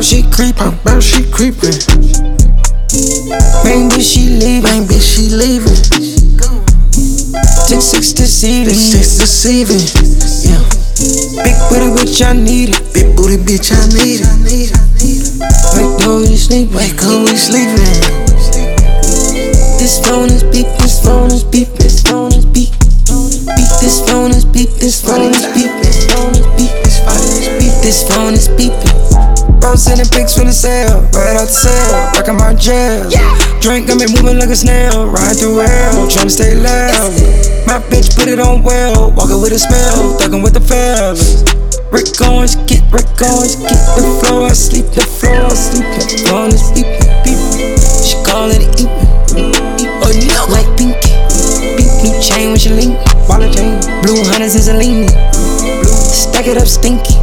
about she creep, how about she creepin'. Main bitch she leaving, main bitch she leaving. Six six deceiving, six deceiving. Yeah. Big booty bitch I need it, big booty bitch I need it. Wake up we sleeping, wake up we sleeping. This phone is beep, this phone is beep, this phone is beep. Beep, this phone is beep, this phone is beep, this phone is beep, this phone is beep, this phone is beeping. Bro sending pics from the cell, right out the cell, rockin' my gel. Drink got me moving like a snail, ride through hell, tryna stay loud. My bitch put it on well, walking with a smell, thuggin' with the fellas. Rick Owens, get Rick Owens, get the floor, I sleep the floor, I sleep the phone is beeping, beeping. She call it eeping, oh no, like Pinky. Beep, new chain when she link, wallet chain, blue hunters is a lean. Stack it up stinky,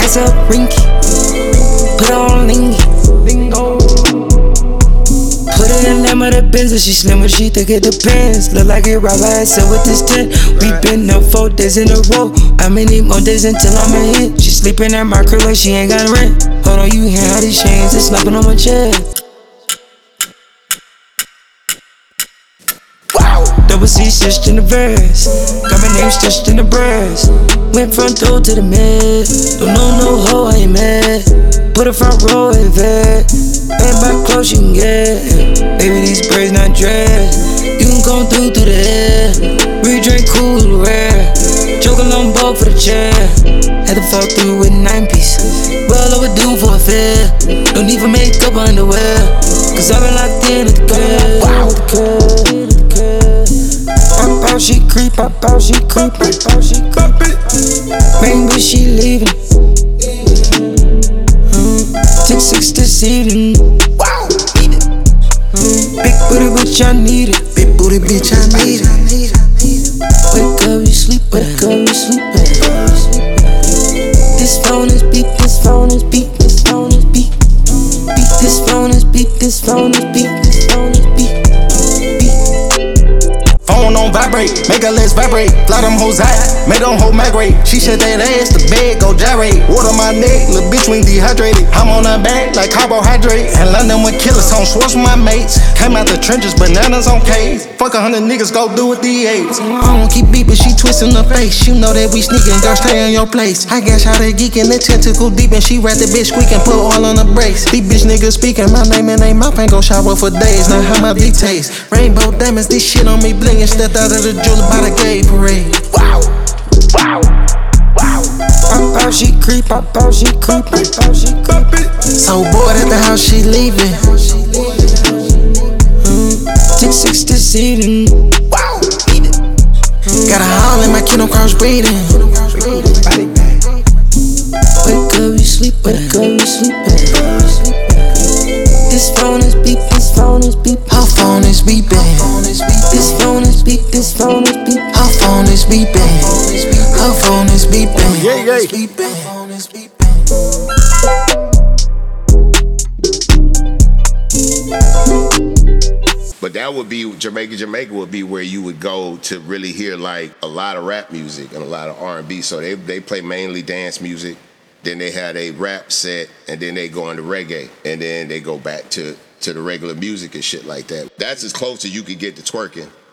ice up rinky, put on lingy. Bingo. Put it in them of the Benz, she slim when she think it depends. Look like it right by herself with this tent. We been up four days in a row. How many more days until I'm a hit? She sleeping at my crib like she ain't got rent. Hold on, you hear how these chains is slapping on my chest. Double C stitched in the verse. Got my name stitched in the breast. Went front door to the mid. Don't know no hoe, I ain't mad. Put a front row in. And back close you can get. Baby, these braids not dressed. You can come through through the air. We drink cool, rare. Choke on both for the chair. Had to fall through with nine pieces. Well overdue for a fair. No need for makeup underwear. Cause I've been locked in at the crib. Wow, the. Pop out, she creep, pop out, she creep, pop out, she creep. Bitch, she leaving. Six six deceiving. Wow, beat it. Mm, Big booty bitch, I need it. Big booty bitch, I need it. Wake up, you sleep, wake up, you sleep. This phone is beep, this phone is beep, this phone is. Beep, this phone is beep, this phone is beep, this phone is beep. On vibrate, make her let's vibrate. Fly them hoes high, make them hoe migrate. She said that ass, to bed go gyrate. Water my neck, little bitch we dehydrated. I'm on her back like carbohydrate. And London with killers on Schwartz with my mates. Came out the trenches, bananas on K's. Fuck a hundred niggas, go do it the eights. I don't keep beeping, she twisting her face. You know that we sneaking, girl, stay in your place. I guess how they geeking, the tentacle deep, and she rat the bitch squeaking, put all on the brakes. These bitch niggas speaking, my name and they mouth ain't gon' shower for days. Now how my dick taste? Rainbow diamonds, this shit on me blingin', stepped out of the jeweler by the gay parade. Wow, wow, wow. Pop out, she creep, pop out, she creep, pop out, she creep. So bored at the house, she leaving. Mm, Six six deceiving. Wow. Got a howl in my kiddo cross breeding. Wake up, you sleep, wake up, you sleep. This phone is beep, this phone is beep. Her phone is beeping. This phone is beep, this phone is beep. Her phone is beeping. Her phone is beeping. Yeah, yeah. Beeping. Phone is beeping. But that would be Jamaica. Jamaica would be where you would go to really hear like a lot of rap music and a lot of R and B. So they they play mainly dance music. Then they had a rap set, and then they go into reggae, and then they go back to to the regular music and shit like that. That's as close as you could get to twerking